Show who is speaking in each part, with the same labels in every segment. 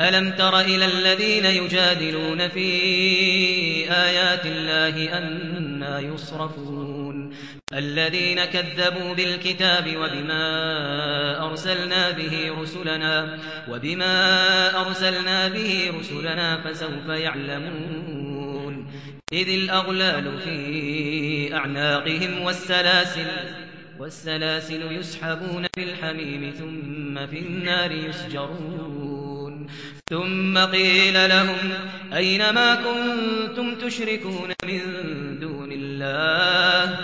Speaker 1: ألم تر إلى الذين يجادلون في آيات الله أنا يصرفون؟ الذين كذبوا بالكتاب وبما أرسلنا به رسلنا وبما أرسلنا به رسلنا فسوف يعلمون. إذ الأغلال في أعناقهم والسلاسل والسلاسل يسحبون في الحميم ثم في النار يسجرون. ثم قيل لهم أين ما كنتم تشركون من دون الله؟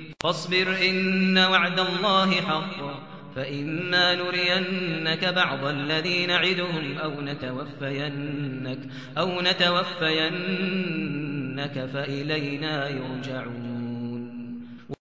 Speaker 1: فاصبر إن وعد الله حق فإما نرينك بعض الذي نعدهم أو نتوفينك, أو نتوفينك فإلينا يرجعون.